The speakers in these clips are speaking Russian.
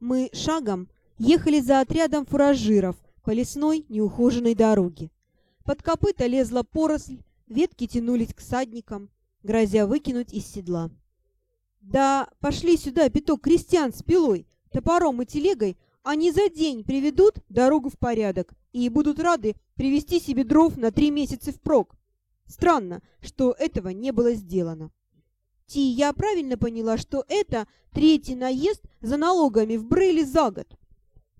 Мы шагом ехали за отрядом фуражиров по лесной неухоженной дороге. Под копыта лезла поросль, ветки тянулись к садникам, грозя выкинуть из седла. Да пошли сюда пяток крестьян с пилой, топором и телегой, они за день приведут дорогу в порядок и будут рады привезти себе дров на три месяца впрок. Странно, что этого не было сделано. Ти, я правильно поняла, что это третий наезд за налогами в Брейле за год?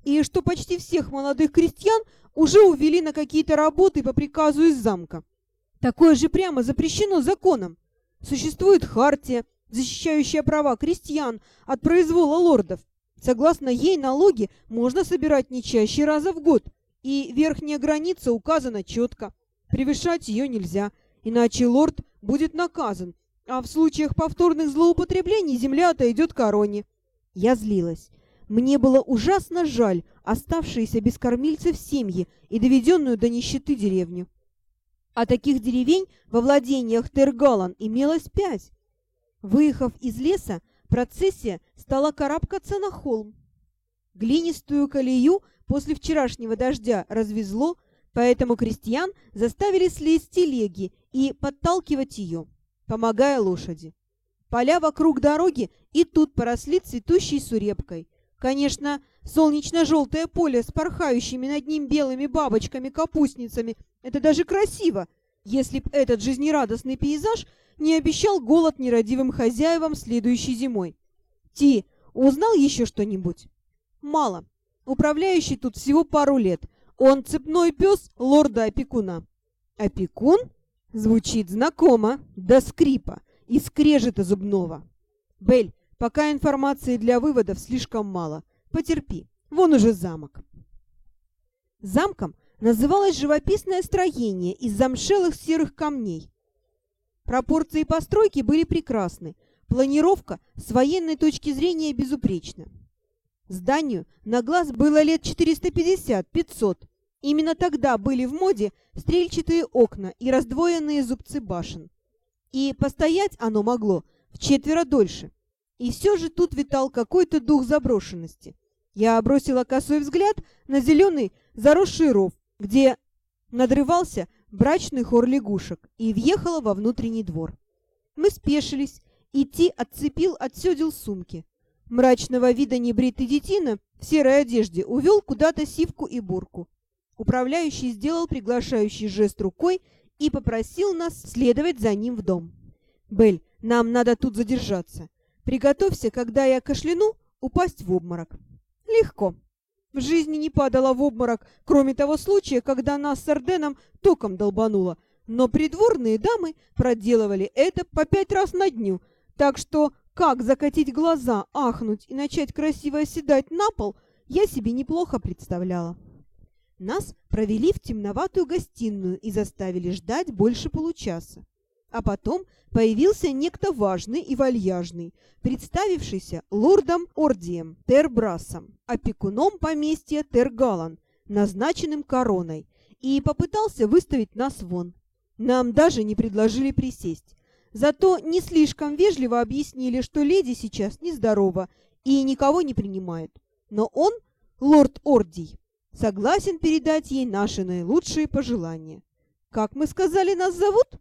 И что почти всех молодых крестьян уже увели на какие-то работы по приказу из замка. Такое же прямо запрещено законом. Существует хартия, защищающая права крестьян от произвола лордов. Согласно ей, налоги можно собирать не чаще раза в год, и верхняя граница указана четко. Превышать ее нельзя, иначе лорд будет наказан, а в случаях повторных злоупотреблений земля отойдет короне. Я злилась. Мне было ужасно жаль оставшиеся без кормильцев семьи и доведенную до нищеты деревню. А таких деревень во владениях Тергалан имелось пять. Выехав из леса, процессия стала карабкаться на холм. Глинистую колею после вчерашнего дождя развезло, поэтому крестьян заставили слезть телеги и подталкивать ее, помогая лошади. Поля вокруг дороги и тут поросли цветущей сурепкой. Конечно, солнечно-желтое поле с порхающими над ним белыми бабочками-капустницами — это даже красиво, если б этот жизнерадостный пейзаж не обещал голод нерадивым хозяевам следующей зимой. Ти, узнал еще что-нибудь? Мало. Управляющий тут всего пару лет. Он цепной пес лорда-опекуна. Опекун? Звучит знакомо, до скрипа и скрежета зубного. Бель, пока информации для выводов слишком мало. Потерпи, вон уже замок. Замком называлось живописное строение из замшелых серых камней. Пропорции постройки были прекрасны, планировка с военной точки зрения безупречна. Зданию на глаз было лет 450-500. Именно тогда были в моде стрельчатые окна и раздвоенные зубцы башен. И постоять оно могло в четверо дольше. И все же тут витал какой-то дух заброшенности. Я бросила косой взгляд на зеленый заросший ров, где надрывался брачный хор лягушек, и въехала во внутренний двор. Мы спешились, и Ти отцепил от сёдел сумки. Мрачного вида небритый детина в серой одежде увел куда-то сивку и бурку. Управляющий сделал приглашающий жест рукой и попросил нас следовать за ним в дом. «Бель, нам надо тут задержаться. Приготовься, когда я кашляну, упасть в обморок». «Легко», в жизни не падала в обморок, кроме того случая, когда нас с Орденом током долбануло. Но придворные дамы проделывали это по пять раз на дню, так что как закатить глаза, ахнуть и начать красиво оседать на пол, я себе неплохо представляла. Нас провели в темноватую гостиную и заставили ждать больше получаса. А потом появился некто важный и вальяжный, представившийся лордом Ордием Тербрасом, опекуном поместья Тергалан, назначенным короной, и попытался выставить нас вон. Нам даже не предложили присесть. Зато не слишком вежливо объяснили, что леди сейчас нездорова и никого не принимает. Но он, лорд Ордий, согласен передать ей наши наилучшие пожелания. Как мы сказали, нас зовут?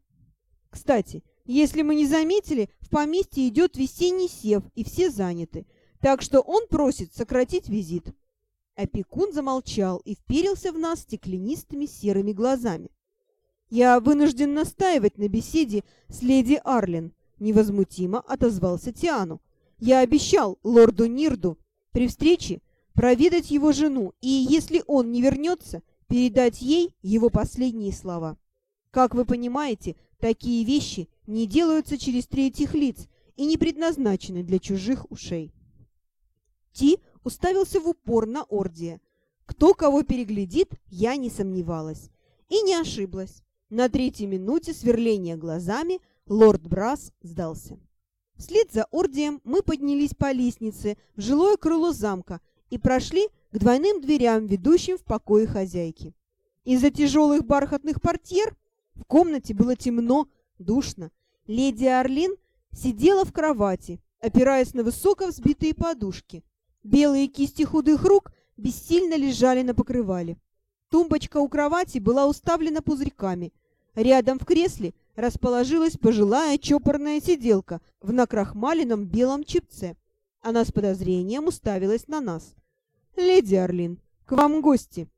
Кстати, если мы не заметили, в поместье идет весенний сев, и все заняты, так что он просит сократить визит. Опекун замолчал и вперился в нас стеклянистыми серыми глазами. «Я вынужден настаивать на беседе с леди Арлен», — невозмутимо отозвался Тиану. «Я обещал лорду Нирду при встрече проведать его жену, и, если он не вернется, передать ей его последние слова. Как вы понимаете, Такие вещи не делаются через третьих лиц и не предназначены для чужих ушей. Ти уставился в упор на Ордия. Кто кого переглядит, я не сомневалась. И не ошиблась. На третьей минуте сверления глазами лорд Брас сдался. Вслед за Ордием мы поднялись по лестнице в жилое крыло замка и прошли к двойным дверям, ведущим в покои хозяйки. Из-за тяжелых бархатных портьер в комнате было темно, душно. Леди Орлин сидела в кровати, опираясь на высоко взбитые подушки. Белые кисти худых рук бессильно лежали на покрывале. Тумбочка у кровати была уставлена пузырьками. Рядом в кресле расположилась пожилая чопорная сиделка в накрахмаленном белом чипце. Она с подозрением уставилась на нас. «Леди Орлин, к вам гости!»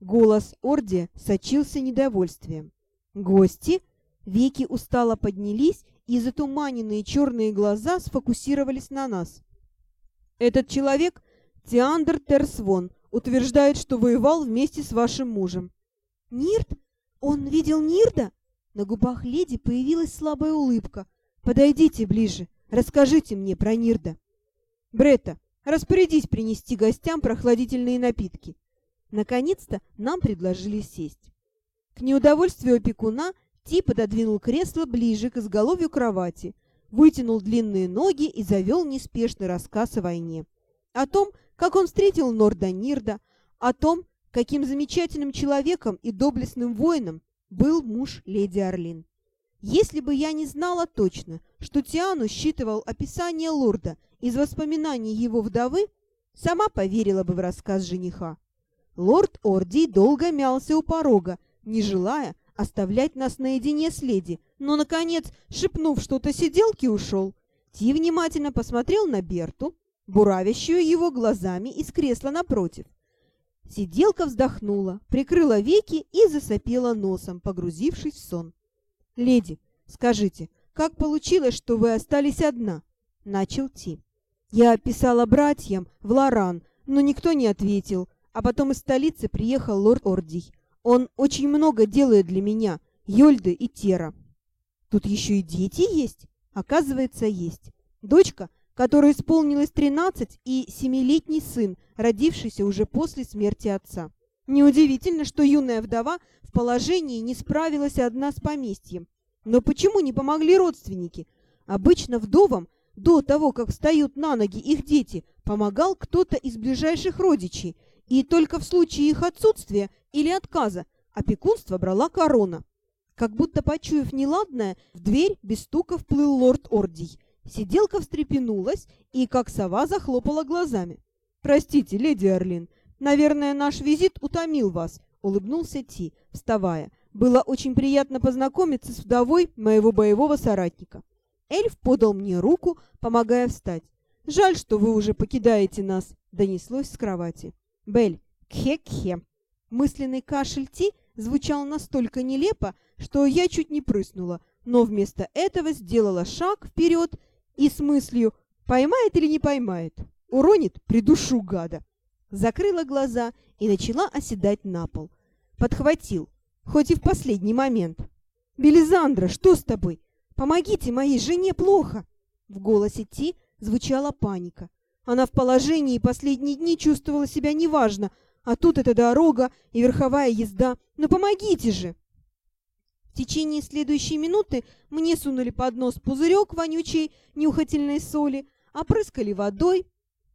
Голос Орди сочился недовольствием. «Гости?» Веки устало поднялись, и затуманенные черные глаза сфокусировались на нас. «Этот человек, Тиандр Терсвон, утверждает, что воевал вместе с вашим мужем». «Нирд? Он видел Нирда?» На губах леди появилась слабая улыбка. «Подойдите ближе, расскажите мне про Нирда». «Бретта, распорядись принести гостям прохладительные напитки». Наконец-то нам предложили сесть. К неудовольствию опекуна Ти пододвинул кресло ближе к изголовью кровати, вытянул длинные ноги и завел неспешный рассказ о войне. О том, как он встретил Норда Нирда, о том, каким замечательным человеком и доблестным воином был муж леди Орлин. Если бы я не знала точно, что Тиану считывал описание лорда из воспоминаний его вдовы, сама поверила бы в рассказ жениха. Лорд Орди долго мялся у порога, не желая оставлять нас наедине с леди, но, наконец, шепнув что-то сиделке, ушел. Ти внимательно посмотрел на Берту, буравящую его глазами из кресла напротив. Сиделка вздохнула, прикрыла веки и засопела носом, погрузившись в сон. «Леди, скажите, как получилось, что вы остались одна?» — начал Ти. «Я писала братьям в Лоран, но никто не ответил, а потом из столицы приехал лорд Ордий. Он очень много делает для меня, Йольды и Тера. Тут еще и дети есть? Оказывается, есть. Дочка, которой исполнилось 13, и семилетний сын, родившийся уже после смерти отца. Неудивительно, что юная вдова в положении не справилась одна с поместьем. Но почему не помогли родственники? Обычно вдовам, до того, как встают на ноги их дети, помогал кто-то из ближайших родичей – и только в случае их отсутствия или отказа опекунство брала корона. Как будто почуяв неладное, в дверь без стука вплыл лорд Ордий. Сиделка встрепенулась и, как сова, захлопала глазами. «Простите, леди Орлин, наверное, наш визит утомил вас», — улыбнулся Ти, вставая. «Было очень приятно познакомиться с вдовой моего боевого соратника». Эльф подал мне руку, помогая встать. «Жаль, что вы уже покидаете нас», — донеслось с кровати. Бель, кхе-кхе. Мысленный кашель Ти звучал настолько нелепо, что я чуть не прыснула, но вместо этого сделала шаг вперед и с мыслью «поймает или не поймает? Уронит? Придушу гада!» Закрыла глаза и начала оседать на пол. Подхватил, хоть и в последний момент. «Белизандра, что с тобой? Помогите моей жене плохо!» В голосе Ти звучала паника. Она в положении последние дни чувствовала себя неважно, а тут эта дорога и верховая езда. Ну помогите же! В течение следующей минуты мне сунули под нос пузырек вонючей нюхательной соли, опрыскали водой,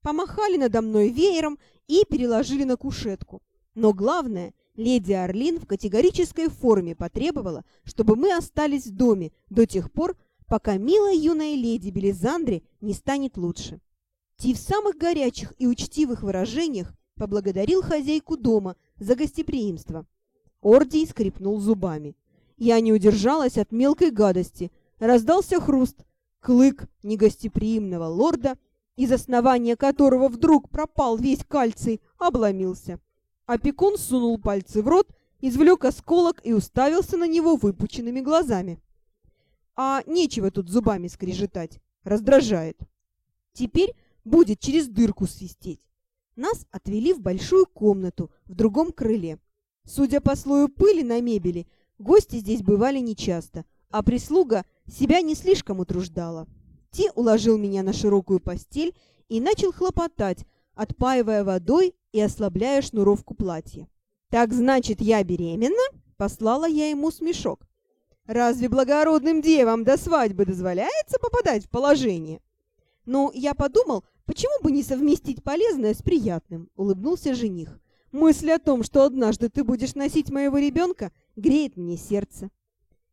помахали надо мной веером и переложили на кушетку. Но главное, леди Орлин в категорической форме потребовала, чтобы мы остались в доме до тех пор, пока милая юная леди Белизандре не станет лучше. Ти в самых горячих и учтивых выражениях поблагодарил хозяйку дома за гостеприимство. Ордий скрипнул зубами. Я не удержалась от мелкой гадости. Раздался хруст. Клык негостеприимного лорда, из основания которого вдруг пропал весь кальций, обломился. Опекун сунул пальцы в рот, извлек осколок и уставился на него выпученными глазами. А нечего тут зубами скрежетать. Раздражает. Теперь будет через дырку свистеть. Нас отвели в большую комнату в другом крыле. Судя по слою пыли на мебели, гости здесь бывали нечасто, а прислуга себя не слишком утруждала. Ти уложил меня на широкую постель и начал хлопотать, отпаивая водой и ослабляя шнуровку платья. «Так значит, я беременна?» — послала я ему смешок. «Разве благородным девам до свадьбы дозволяется попадать в положение?» «Ну, я подумал, «Почему бы не совместить полезное с приятным?» — улыбнулся жених. «Мысль о том, что однажды ты будешь носить моего ребенка, греет мне сердце».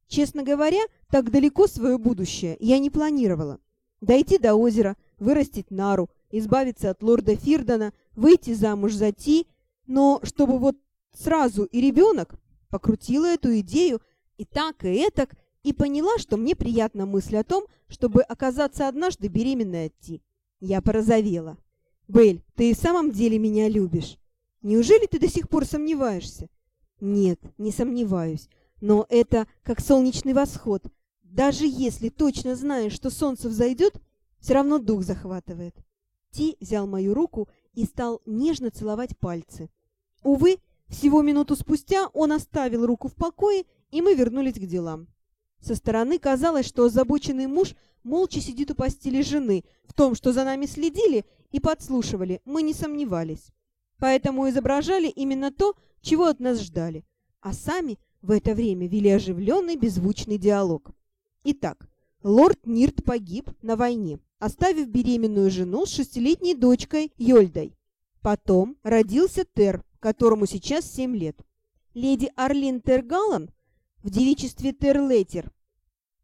Честно говоря, так далеко свое будущее я не планировала. Дойти до озера, вырастить нару, избавиться от лорда Фирдона, выйти замуж за Ти, но чтобы вот сразу и ребенок, покрутила эту идею и так, и этак, и поняла, что мне приятна мысль о том, чтобы оказаться однажды беременной от Ти. Я порозовела. «Белль, ты и в самом деле меня любишь. Неужели ты до сих пор сомневаешься?» «Нет, не сомневаюсь. Но это как солнечный восход. Даже если точно знаешь, что солнце взойдет, все равно дух захватывает». Ти взял мою руку и стал нежно целовать пальцы. Увы, всего минуту спустя он оставил руку в покое, и мы вернулись к делам. Со стороны казалось, что озабоченный муж молча сидит у постели жены. В том, что за нами следили и подслушивали, мы не сомневались. Поэтому изображали именно то, чего от нас ждали. А сами в это время вели оживленный беззвучный диалог. Итак, лорд Нирт погиб на войне, оставив беременную жену с шестилетней дочкой Йольдой. Потом родился Тер, которому сейчас семь лет. Леди Арлин Тергалан в девичестве Терлетер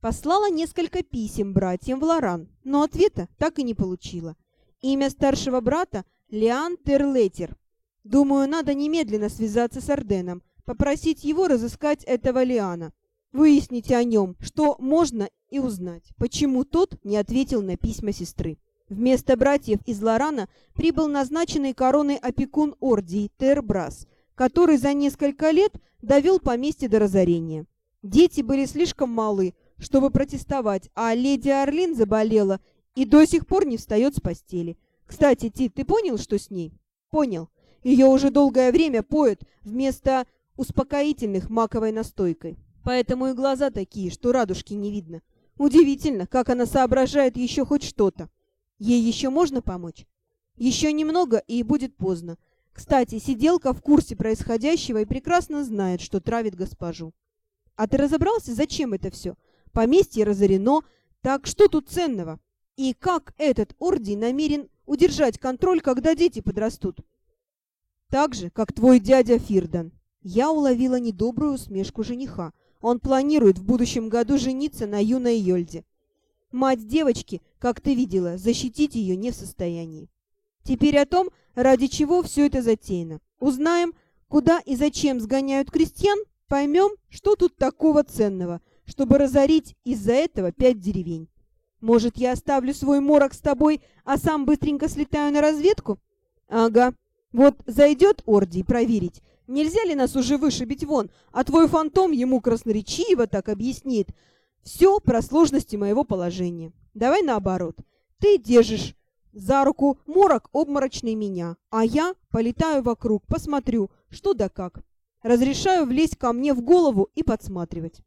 послала несколько писем братьям в Лоран, но ответа так и не получила. Имя старшего брата – Лиан Терлетер. Думаю, надо немедленно связаться с Орденом, попросить его разыскать этого Лиана, выяснить о нем, что можно и узнать, почему тот не ответил на письма сестры. Вместо братьев из Лорана прибыл назначенный короной опекун Ордии Тербрас, который за несколько лет довел поместье до разорения. Дети были слишком малы, чтобы протестовать, а леди Орлин заболела и до сих пор не встает с постели. Кстати, Тит, ты понял, что с ней? Понял. Ее уже долгое время поют вместо успокоительных маковой настойкой. Поэтому и глаза такие, что радужки не видно. Удивительно, как она соображает еще хоть что-то. Ей еще можно помочь? Еще немного, и будет поздно. Кстати, сиделка в курсе происходящего и прекрасно знает, что травит госпожу. А ты разобрался, зачем это все? Поместье разорено, так что тут ценного? И как этот ордий намерен удержать контроль, когда дети подрастут? Так же, как твой дядя Фирдан. Я уловила недобрую усмешку жениха. Он планирует в будущем году жениться на юной Йольде. Мать девочки, как ты видела, защитить ее не в состоянии. Теперь о том, ради чего все это затеяно. Узнаем, куда и зачем сгоняют крестьян, поймем, что тут такого ценного, чтобы разорить из-за этого пять деревень. Может, я оставлю свой морок с тобой, а сам быстренько слетаю на разведку? Ага. Вот зайдет Ордий проверить, нельзя ли нас уже вышибить вон, а твой фантом ему красноречиво так объяснит, все про сложности моего положения. Давай наоборот. Ты держишь за руку морок обморочный меня, а я полетаю вокруг, посмотрю, что да как. Разрешаю влезть ко мне в голову и подсматривать.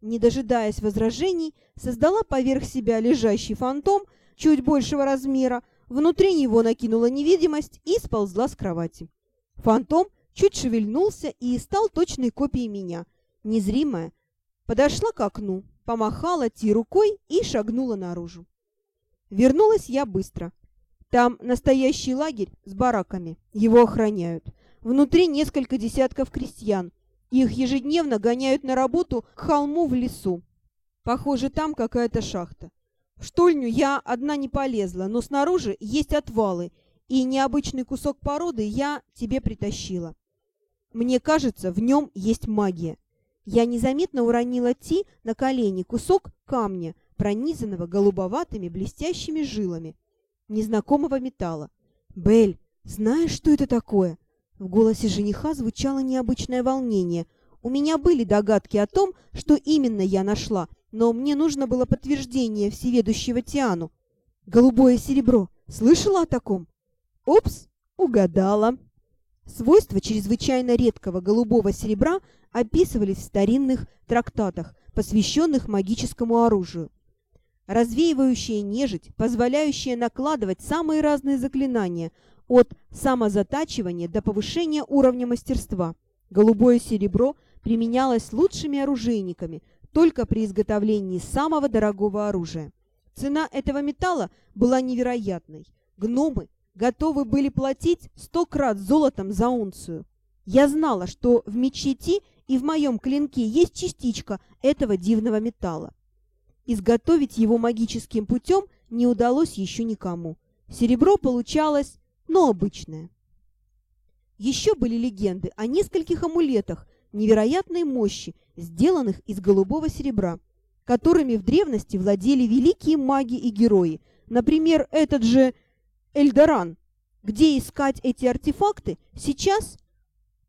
Не дожидаясь возражений, создала поверх себя лежащий фантом чуть большего размера, внутри него накинула невидимость и сползла с кровати. Фантом чуть шевельнулся и стал точной копией меня, незримая. Подошла к окну, помахала Ти рукой и шагнула наружу. Вернулась я быстро. Там настоящий лагерь с бараками. Его охраняют. Внутри несколько десятков крестьян. Их ежедневно гоняют на работу к холму в лесу. Похоже, там какая-то шахта. В штольню я одна не полезла, но снаружи есть отвалы, и необычный кусок породы я тебе притащила. Мне кажется, в нем есть магия. Я незаметно уронила Ти на колени кусок камня, пронизанного голубоватыми блестящими жилами незнакомого металла. «Белль, знаешь, что это такое?» В голосе жениха звучало необычное волнение. У меня были догадки о том, что именно я нашла, но мне нужно было подтверждение всеведущего Тиану. «Голубое серебро. Слышала о таком?» «Опс, угадала!» Свойства чрезвычайно редкого голубого серебра описывались в старинных трактатах, посвященных магическому оружию. Развеивающая нежить, позволяющая накладывать самые разные заклинания, от самозатачивания до повышения уровня мастерства. Голубое серебро применялось лучшими оружейниками только при изготовлении самого дорогого оружия. Цена этого металла была невероятной. Гномы готовы были платить сто крат золотом за унцию. Я знала, что в мечети и в моем клинке есть частичка этого дивного металла. Изготовить его магическим путем не удалось еще никому. Серебро получалось, но обычное. Еще были легенды о нескольких амулетах невероятной мощи, сделанных из голубого серебра, которыми в древности владели великие маги и герои. Например, этот же Эльдоран. Где искать эти артефакты сейчас?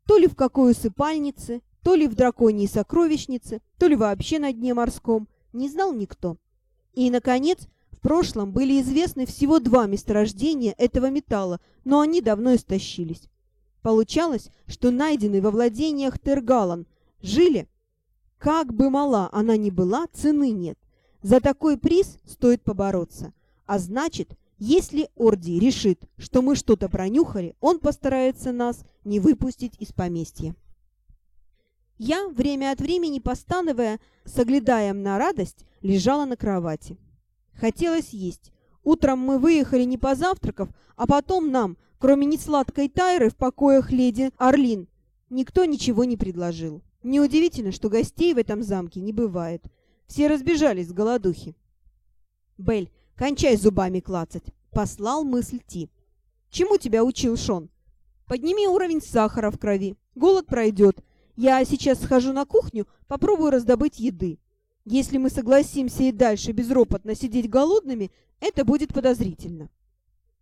То ли в какой усыпальнице, то ли в драконьей сокровищнице, то ли вообще на дне морском, не знал никто. И, наконец, в прошлом были известны всего два месторождения этого металла, но они давно истощились. Получалось, что найденный во владениях Тергалан жили, как бы мала она ни была, цены нет. За такой приз стоит побороться. А значит, если Орди решит, что мы что-то пронюхали, он постарается нас не выпустить из поместья. Я, время от времени постановая, с на радость, лежала на кровати. Хотелось есть. Утром мы выехали не позавтракав, а потом нам, кроме несладкой Тайры в покоях леди Орлин, никто ничего не предложил. Неудивительно, что гостей в этом замке не бывает. Все разбежались с голодухи. «Белль, кончай зубами клацать!» — послал мысль Ти. «Чему тебя учил Шон? Подними уровень сахара в крови. Голод пройдет. Я сейчас схожу на кухню, попробую раздобыть еды. Если мы согласимся и дальше безропотно сидеть голодными, это будет подозрительно.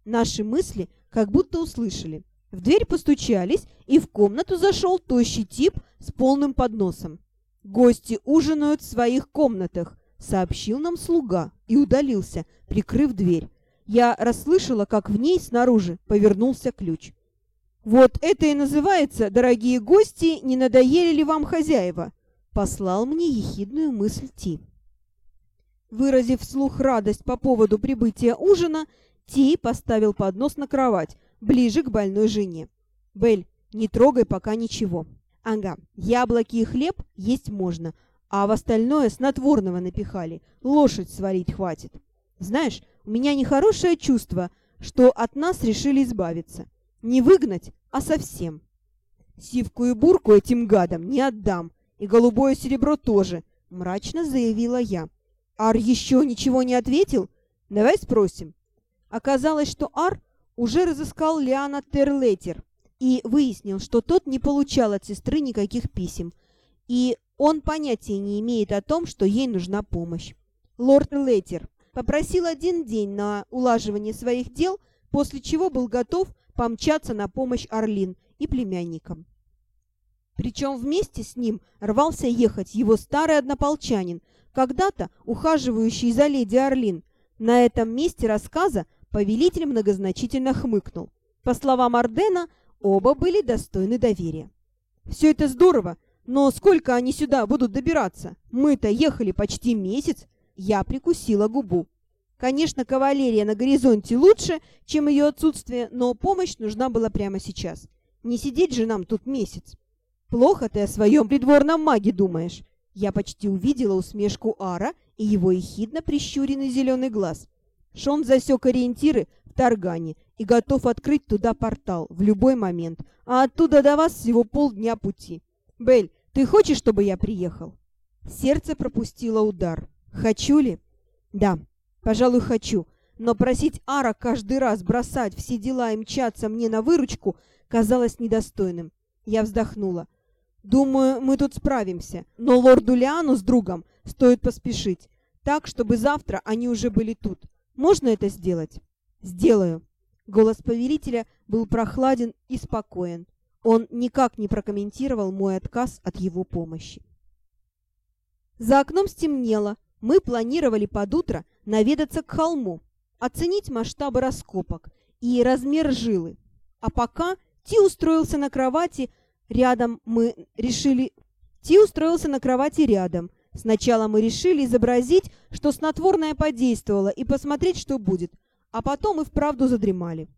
Наши мысли как будто услышали. В дверь постучались, и в комнату зашел тощий тип с полным подносом. «Гости ужинают в своих комнатах», — сообщил нам слуга и удалился, прикрыв дверь. Я расслышала, как в ней снаружи повернулся ключ. «Вот это и называется, дорогие гости, не надоели ли вам хозяева?» Послал мне ехидную мысль Ти. Выразив вслух радость по поводу прибытия ужина, Ти поставил поднос на кровать, ближе к больной жене. «Бель, не трогай пока ничего. Ага, яблоки и хлеб есть можно, а в остальное снотворного напихали, лошадь сварить хватит. Знаешь, у меня нехорошее чувство, что от нас решили избавиться. Не выгнать, а совсем. Сивку и бурку этим гадам не отдам, и голубое серебро тоже, мрачно заявила я. Ар еще ничего не ответил? Давай спросим. Оказалось, что Ар уже разыскал Лиана Терлетер и выяснил, что тот не получал от сестры никаких писем, и он понятия не имеет о том, что ей нужна помощь. Лорд Леттер попросил один день на улаживание своих дел, после чего был готов помчаться на помощь Орлин и племянникам. Причем вместе с ним рвался ехать его старый однополчанин, когда-то ухаживающий за леди Орлин. На этом месте рассказа повелитель многозначительно хмыкнул. По словам Ардена, оба были достойны доверия. «Все это здорово, но сколько они сюда будут добираться? Мы-то ехали почти месяц». Я прикусила губу. Конечно, кавалерия на горизонте лучше, чем ее отсутствие, но помощь нужна была прямо сейчас. Не сидеть же нам тут месяц. Плохо ты о своем придворном маге думаешь. Я почти увидела усмешку Ара и его ехидно прищуренный зеленый глаз. Шон засек ориентиры в Таргане и готов открыть туда портал в любой момент, а оттуда до вас всего полдня пути. Бель, ты хочешь, чтобы я приехал? Сердце пропустило удар. Хочу ли? Да, пожалуй, хочу. Но просить Ара каждый раз бросать все дела и мчаться мне на выручку казалось недостойным. Я вздохнула. Думаю, мы тут справимся, но лорду Лиану с другом стоит поспешить, так, чтобы завтра они уже были тут. Можно это сделать? Сделаю. Голос повелителя был прохладен и спокоен. Он никак не прокомментировал мой отказ от его помощи. За окном стемнело. Мы планировали под утро наведаться к холму, оценить масштабы раскопок и размер жилы. А пока Ти устроился на кровати, Рядом мы решили... Ти устроился на кровати рядом. Сначала мы решили изобразить, что снотворное подействовало, и посмотреть, что будет. А потом и вправду задремали.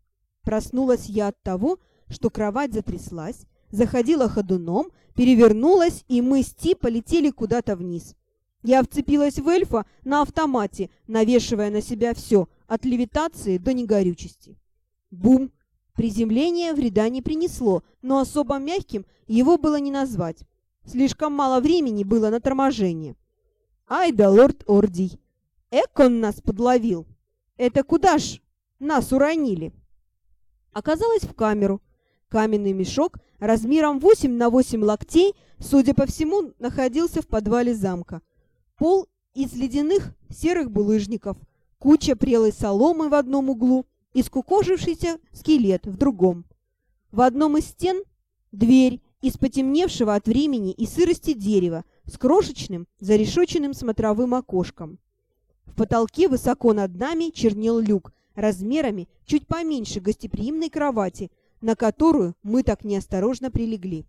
Проснулась я от того, что кровать затряслась, заходила ходуном, перевернулась, и мы с Ти полетели куда-то вниз. Я вцепилась в эльфа на автомате, навешивая на себя все, от левитации до негорючести. Бум! Приземление вреда не принесло, но особо мягким его было не назвать. Слишком мало времени было на торможение. Ай да лорд Ордий! Эк нас подловил! Это куда ж Нас уронили. Оказалось в камеру. Каменный мешок размером 8 на 8 локтей, судя по всему, находился в подвале замка. Пол из ледяных серых булыжников, куча прелой соломы в одном углу и скукожившийся скелет в другом. В одном из стен дверь из потемневшего от времени и сырости дерева с крошечным зарешоченным смотровым окошком. В потолке высоко над нами чернел люк размерами чуть поменьше гостеприимной кровати, на которую мы так неосторожно прилегли.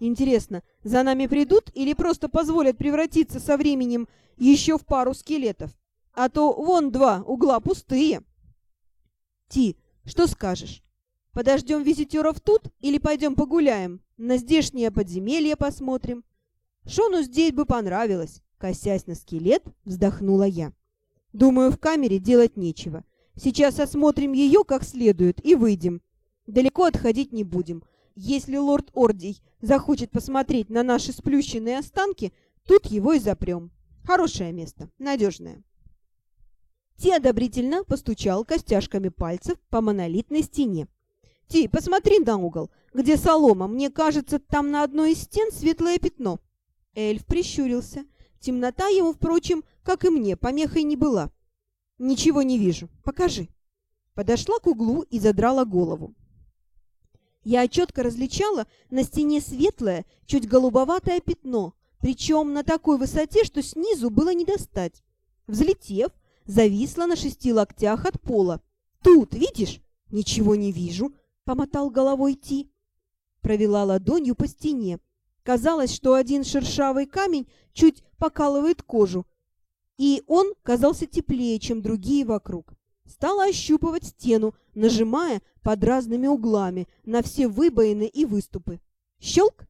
Интересно, за нами придут или просто позволят превратиться со временем еще в пару скелетов? А то вон два угла пустые. Ти, что скажешь? Подождем визитеров тут или пойдем погуляем? На здешнее подземелье посмотрим. Шону здесь бы понравилось. Косясь на скелет, вздохнула я. Думаю, в камере делать нечего. Сейчас осмотрим ее как следует и выйдем. Далеко отходить не будем. Если лорд Ордий захочет посмотреть на наши сплющенные останки, тут его и запрем. Хорошее место, надежное. Ти одобрительно постучал костяшками пальцев по монолитной стене. «Ти, посмотри на угол, где солома. Мне кажется, там на одной из стен светлое пятно». Эльф прищурился. Темнота ему, впрочем, как и мне, помехой не была. «Ничего не вижу. Покажи». Подошла к углу и задрала голову. Я четко различала на стене светлое, чуть голубоватое пятно, причем на такой высоте, что снизу было не достать. Взлетев, зависла на шести локтях от пола. «Тут, видишь?» «Ничего не вижу», — помотал головой Ти. Провела ладонью по стене. Казалось, что один шершавый камень чуть покалывает кожу, и он казался теплее, чем другие вокруг. Стала ощупывать стену, нажимая под разными углами на все выбоины и выступы. Щелк!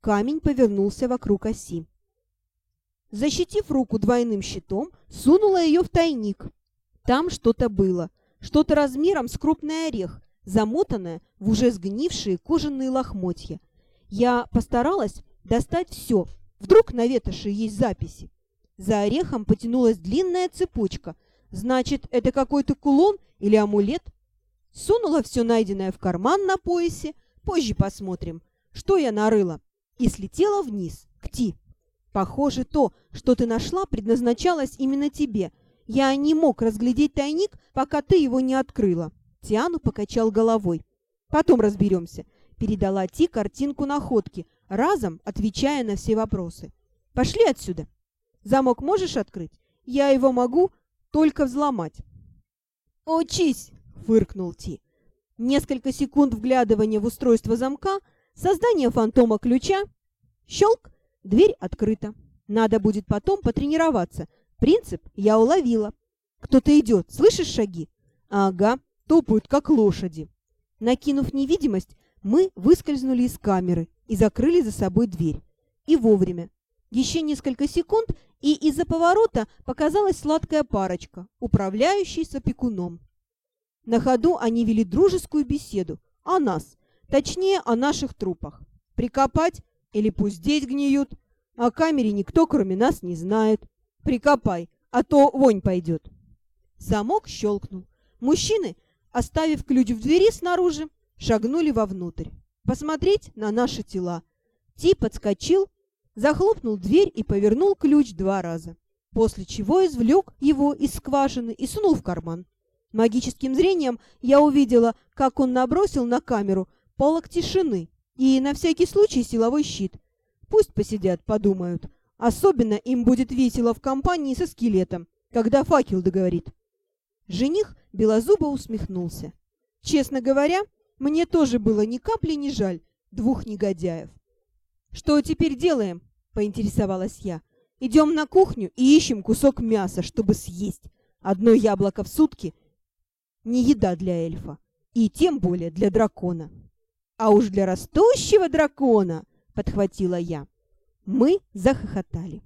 Камень повернулся вокруг оси. Защитив руку двойным щитом, сунула ее в тайник. Там что-то было, что-то размером с крупный орех, замотанное в уже сгнившие кожаные лохмотья. Я постаралась достать все. Вдруг на ветоши есть записи. За орехом потянулась длинная цепочка. Значит, это какой-то кулон или амулет? Сунула все найденное в карман на поясе. Позже посмотрим, что я нарыла. И слетела вниз, к Ти. Похоже, то, что ты нашла, предназначалось именно тебе. Я не мог разглядеть тайник, пока ты его не открыла. Тиану покачал головой. Потом разберемся. Передала Ти картинку находки, разом отвечая на все вопросы. Пошли отсюда. Замок можешь открыть? Я его могу только взломать. «Учись!» — фыркнул Ти. Несколько секунд вглядывания в устройство замка, создание фантома ключа. Щелк! Дверь открыта. Надо будет потом потренироваться. Принцип я уловила. Кто-то идет, слышишь шаги? Ага, топают, как лошади. Накинув невидимость, мы выскользнули из камеры и закрыли за собой дверь. И вовремя. Еще несколько секунд, и из-за поворота показалась сладкая парочка, управляющий с опекуном. На ходу они вели дружескую беседу о нас, точнее, о наших трупах. Прикопать или пусть здесь гниют, о камере никто, кроме нас, не знает. Прикопай, а то вонь пойдет. Замок щелкнул. Мужчины, оставив ключ в двери снаружи, шагнули вовнутрь. Посмотреть на наши тела. Ти подскочил захлопнул дверь и повернул ключ два раза, после чего извлек его из скважины и сунул в карман. Магическим зрением я увидела, как он набросил на камеру полок тишины и на всякий случай силовой щит. Пусть посидят, подумают. Особенно им будет весело в компании со скелетом, когда факел договорит. Жених белозубо усмехнулся. Честно говоря, мне тоже было ни капли не жаль двух негодяев. «Что теперь делаем?» — поинтересовалась я. «Идем на кухню и ищем кусок мяса, чтобы съесть. Одно яблоко в сутки — не еда для эльфа, и тем более для дракона». «А уж для растущего дракона!» — подхватила я. Мы захохотали.